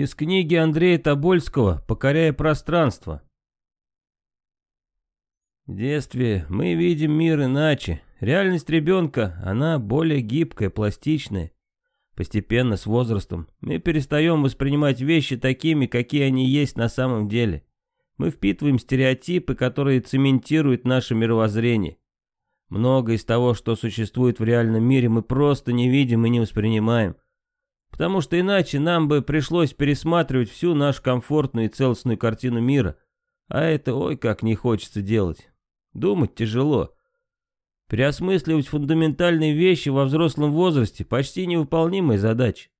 Из книги Андрея Тобольского «Покоряя пространство». В детстве мы видим мир иначе. Реальность ребенка, она более гибкая, пластичная. Постепенно, с возрастом, мы перестаем воспринимать вещи такими, какие они есть на самом деле. Мы впитываем стереотипы, которые цементируют наше мировоззрение. Много из того, что существует в реальном мире, мы просто не видим и не воспринимаем. Потому что иначе нам бы пришлось пересматривать всю нашу комфортную и целостную картину мира. А это ой как не хочется делать. Думать тяжело. Переосмысливать фундаментальные вещи во взрослом возрасте почти невыполнимая задача.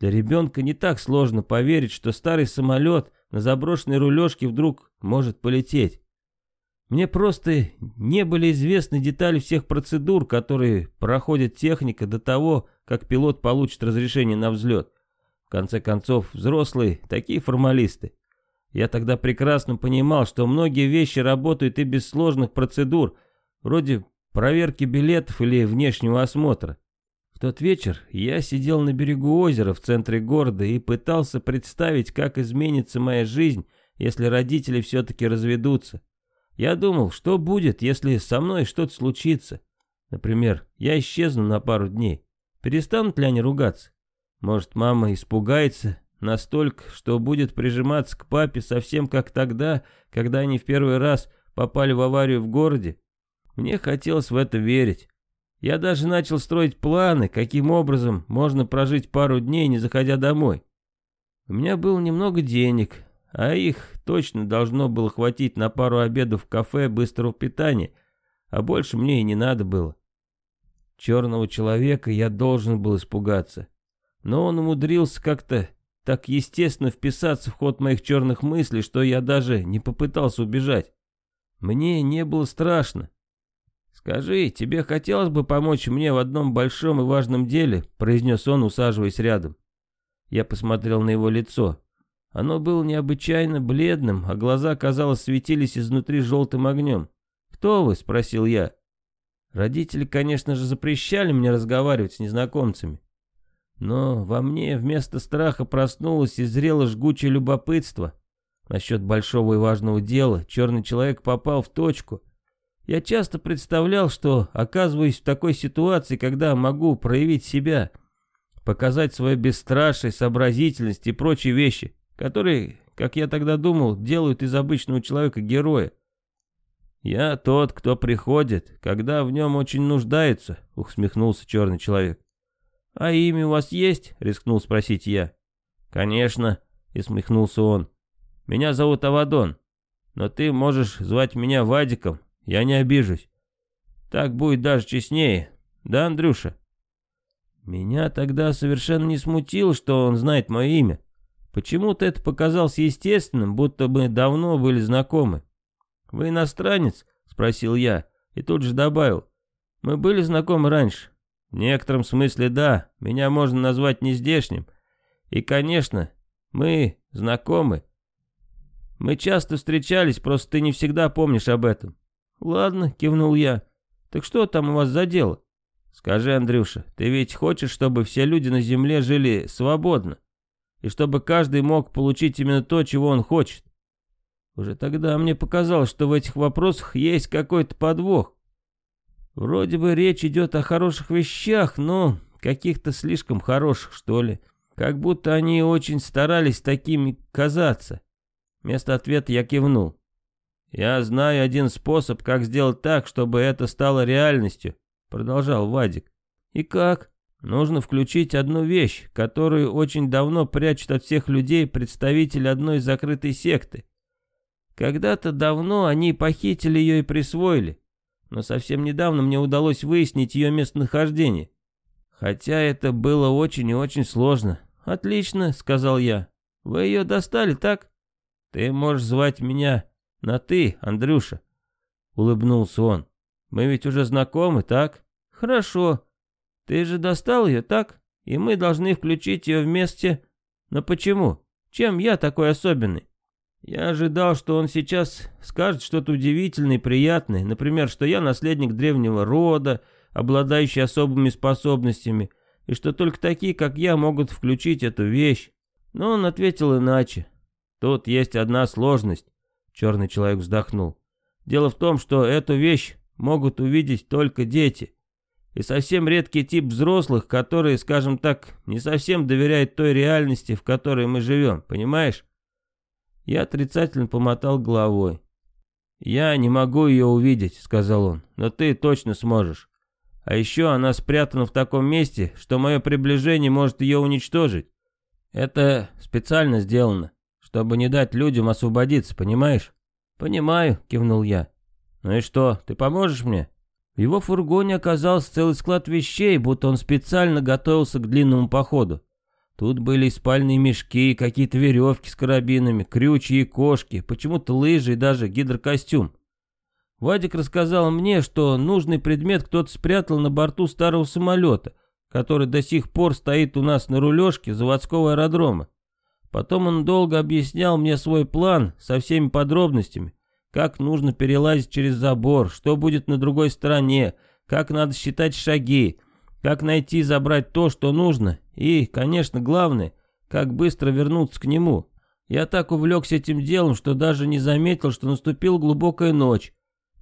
Для ребенка не так сложно поверить, что старый самолет на заброшенной рулежке вдруг может полететь. Мне просто не были известны детали всех процедур, которые проходит техника до того, как пилот получит разрешение на взлет. В конце концов, взрослые такие формалисты. Я тогда прекрасно понимал, что многие вещи работают и без сложных процедур, вроде проверки билетов или внешнего осмотра. В тот вечер я сидел на берегу озера в центре города и пытался представить, как изменится моя жизнь, если родители все-таки разведутся. Я думал, что будет, если со мной что-то случится. Например, я исчезну на пару дней. Перестанут ли они ругаться? Может, мама испугается настолько, что будет прижиматься к папе совсем как тогда, когда они в первый раз попали в аварию в городе? Мне хотелось в это верить. Я даже начал строить планы, каким образом можно прожить пару дней, не заходя домой. У меня было немного денег, а их точно должно было хватить на пару обедов в кафе быстрого питания, а больше мне и не надо было. Черного человека я должен был испугаться, но он умудрился как-то так естественно вписаться в ход моих черных мыслей, что я даже не попытался убежать. Мне не было страшно. «Скажи, тебе хотелось бы помочь мне в одном большом и важном деле?» произнес он, усаживаясь рядом. Я посмотрел на его лицо. Оно было необычайно бледным, а глаза, казалось, светились изнутри желтым огнем. «Кто вы?» — спросил я. Родители, конечно же, запрещали мне разговаривать с незнакомцами. Но во мне вместо страха проснулось и зрело жгучее любопытство. Насчет большого и важного дела черный человек попал в точку. Я часто представлял, что оказываюсь в такой ситуации, когда могу проявить себя, показать свою бесстрашие, сообразительность и прочие вещи которые, как я тогда думал, делают из обычного человека героя. «Я тот, кто приходит, когда в нем очень нуждается», — усмехнулся черный человек. «А имя у вас есть?» — рискнул спросить я. «Конечно», — и смехнулся он. «Меня зовут Авадон, но ты можешь звать меня Вадиком, я не обижусь. Так будет даже честнее, да, Андрюша?» Меня тогда совершенно не смутило, что он знает мое имя. Почему-то это показалось естественным, будто бы давно были знакомы. «Вы иностранец?» — спросил я, и тут же добавил. «Мы были знакомы раньше». «В некотором смысле да, меня можно назвать нездешним. И, конечно, мы знакомы. Мы часто встречались, просто ты не всегда помнишь об этом». «Ладно», — кивнул я. «Так что там у вас за дело?» «Скажи, Андрюша, ты ведь хочешь, чтобы все люди на земле жили свободно?» И чтобы каждый мог получить именно то, чего он хочет. Уже тогда мне показалось, что в этих вопросах есть какой-то подвох. Вроде бы речь идет о хороших вещах, но каких-то слишком хороших, что ли. Как будто они очень старались такими казаться. Вместо ответа я кивнул. «Я знаю один способ, как сделать так, чтобы это стало реальностью», — продолжал Вадик. «И как?» Нужно включить одну вещь, которую очень давно прячут от всех людей представители одной закрытой секты. Когда-то давно они похитили ее и присвоили, но совсем недавно мне удалось выяснить ее местонахождение. Хотя это было очень и очень сложно. «Отлично», — сказал я. «Вы ее достали, так?» «Ты можешь звать меня на «ты», Андрюша», — улыбнулся он. «Мы ведь уже знакомы, так?» «Хорошо», ты же достал ее, так? И мы должны включить ее вместе. Но почему? Чем я такой особенный? Я ожидал, что он сейчас скажет что-то удивительное и приятное. Например, что я наследник древнего рода, обладающий особыми способностями, и что только такие, как я, могут включить эту вещь. Но он ответил иначе. Тут есть одна сложность. Черный человек вздохнул. Дело в том, что эту вещь могут увидеть только дети. И совсем редкий тип взрослых, которые, скажем так, не совсем доверяют той реальности, в которой мы живем, понимаешь? Я отрицательно помотал головой. «Я не могу ее увидеть», — сказал он, — «но ты точно сможешь. А еще она спрятана в таком месте, что мое приближение может ее уничтожить. Это специально сделано, чтобы не дать людям освободиться, понимаешь?» «Понимаю», — кивнул я. «Ну и что, ты поможешь мне?» В его фургоне оказался целый склад вещей, будто он специально готовился к длинному походу. Тут были и спальные мешки, какие-то веревки с карабинами, крючья и кошки, почему-то лыжи и даже гидрокостюм. Вадик рассказал мне, что нужный предмет кто-то спрятал на борту старого самолета, который до сих пор стоит у нас на рулежке заводского аэродрома. Потом он долго объяснял мне свой план со всеми подробностями, как нужно перелазить через забор, что будет на другой стороне, как надо считать шаги, как найти и забрать то, что нужно, и, конечно, главное, как быстро вернуться к нему. Я так увлекся этим делом, что даже не заметил, что наступила глубокая ночь,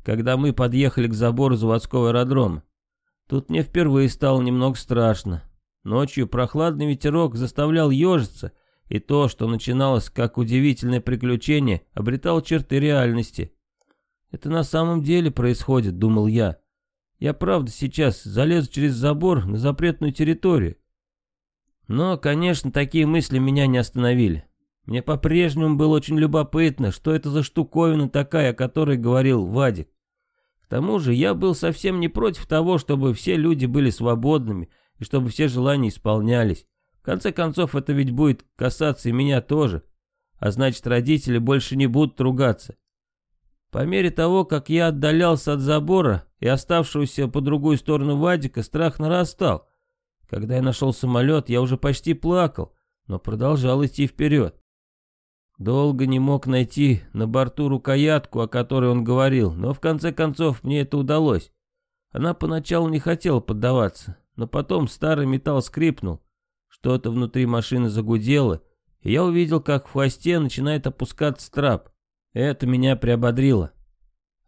когда мы подъехали к забору заводского аэродрома. Тут мне впервые стало немного страшно. Ночью прохладный ветерок заставлял ежиться, и то, что начиналось как удивительное приключение, обретало черты реальности. Это на самом деле происходит, думал я. Я правда сейчас залезу через забор на запретную территорию. Но, конечно, такие мысли меня не остановили. Мне по-прежнему было очень любопытно, что это за штуковина такая, о которой говорил Вадик. К тому же я был совсем не против того, чтобы все люди были свободными и чтобы все желания исполнялись. В конце концов, это ведь будет касаться и меня тоже. А значит, родители больше не будут ругаться. По мере того, как я отдалялся от забора и оставшегося по другую сторону Вадика, страх нарастал. Когда я нашел самолет, я уже почти плакал, но продолжал идти вперед. Долго не мог найти на борту рукоятку, о которой он говорил, но в конце концов мне это удалось. Она поначалу не хотела поддаваться, но потом старый металл скрипнул, что-то внутри машины загудело, и я увидел, как в хвосте начинает опускаться трап. Это меня приободрило.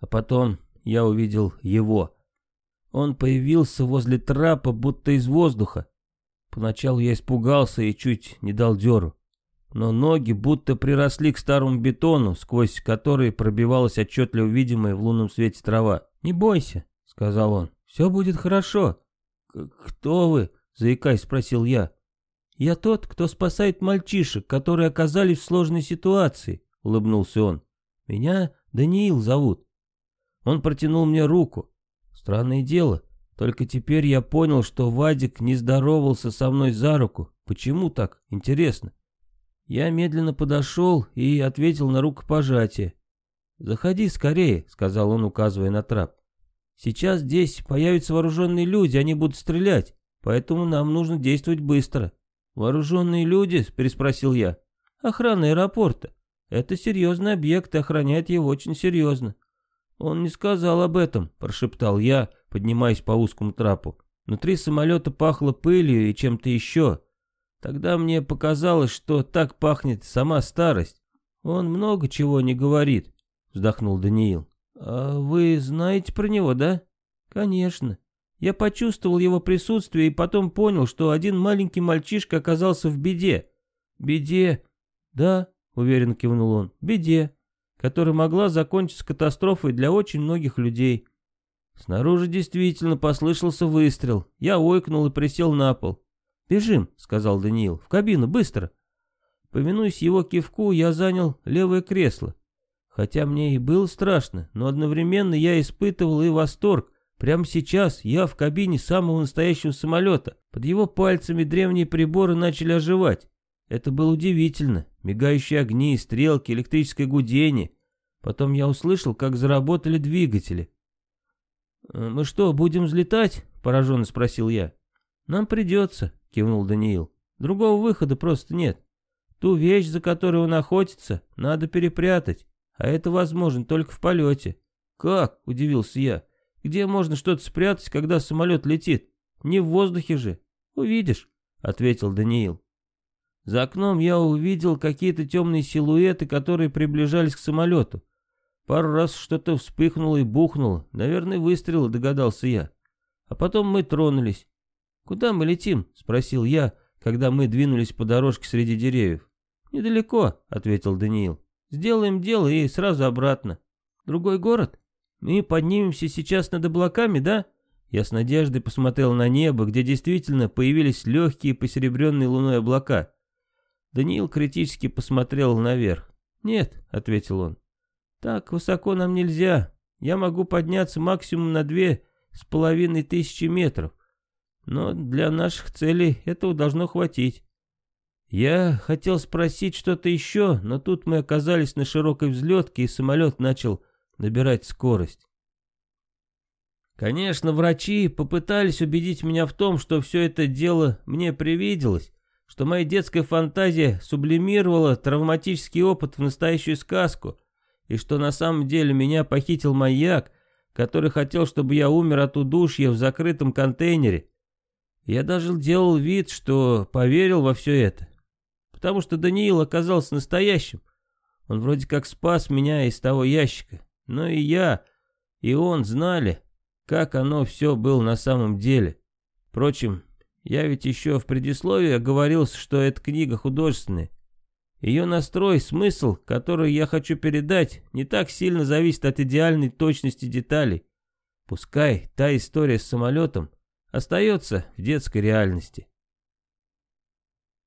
А потом я увидел его. Он появился возле трапа, будто из воздуха. Поначалу я испугался и чуть не дал дёру. Но ноги будто приросли к старому бетону, сквозь который пробивалась отчетливо видимая в лунном свете трава. «Не бойся», — сказал он, — «все будет хорошо». «Кто вы?» — заикаясь, спросил я. «Я тот, кто спасает мальчишек, которые оказались в сложной ситуации», — улыбнулся он. «Меня Даниил зовут». Он протянул мне руку. Странное дело, только теперь я понял, что Вадик не здоровался со мной за руку. Почему так? Интересно. Я медленно подошел и ответил на рукопожатие. «Заходи скорее», — сказал он, указывая на трап. «Сейчас здесь появятся вооруженные люди, они будут стрелять, поэтому нам нужно действовать быстро». «Вооруженные люди?» — переспросил я. «Охрана аэропорта. Это серьезный объект, и охранять его очень серьезно». «Он не сказал об этом», — прошептал я, поднимаясь по узкому трапу. Внутри самолета пахло пылью и чем-то еще. Тогда мне показалось, что так пахнет сама старость. «Он много чего не говорит», — вздохнул Даниил. «А вы знаете про него, да?» «Конечно. Я почувствовал его присутствие и потом понял, что один маленький мальчишка оказался в беде. Беде? Да, уверенно кивнул он, беде, которая могла закончиться катастрофой для очень многих людей. Снаружи действительно послышался выстрел. Я ойкнул и присел на пол. «Бежим», — сказал Даниил, — «в кабину, быстро». Повинуясь его кивку, я занял левое кресло. Хотя мне и было страшно, но одновременно я испытывал и восторг, Прямо сейчас я в кабине самого настоящего самолета. Под его пальцами древние приборы начали оживать. Это было удивительно. Мигающие огни, стрелки, электрическое гудение. Потом я услышал, как заработали двигатели. «Э, «Мы что, будем взлетать?» — пораженно спросил я. «Нам придется», — кивнул Даниил. «Другого выхода просто нет. Ту вещь, за которой он охотится, надо перепрятать, а это возможно только в полете». «Как?» — удивился я. Где можно что-то спрятать, когда самолет летит? Не в воздухе же. Увидишь, ответил Даниил. За окном я увидел какие-то темные силуэты, которые приближались к самолету. Пару раз что-то вспыхнуло и бухнуло. Наверное, выстрелы, догадался я. А потом мы тронулись. «Куда мы летим?» — спросил я, когда мы двинулись по дорожке среди деревьев. «Недалеко», — ответил Даниил. «Сделаем дело и сразу обратно. Другой город? Мы поднимемся сейчас над облаками, да?» Я с надеждой посмотрел на небо, где действительно появились легкие посеребренные луной облака. Даниил критически посмотрел наверх. «Нет», — ответил он. «Так высоко нам нельзя. Я могу подняться максимум на две с половиной тысячи метров. Но для наших целей этого должно хватить». Я хотел спросить что-то еще, но тут мы оказались на широкой взлетке, и самолет начал набирать скорость. Конечно, врачи попытались убедить меня в том, что все это дело мне привиделось, что моя детская фантазия сублимировала травматический опыт в настоящую сказку, и что на самом деле меня похитил маньяк, который хотел, чтобы я умер от удушья в закрытом контейнере. Я даже делал вид, что поверил во все это, потому что Даниил оказался настоящим. Он вроде как спас меня из того ящика, но и я, и он знали, как оно все было на самом деле. Впрочем, я ведь еще в предисловии говорил, что эта книга художественная. Ее настрой, смысл, который я хочу передать, не так сильно зависит от идеальной точности деталей. Пускай та история с самолетом остается в детской реальности.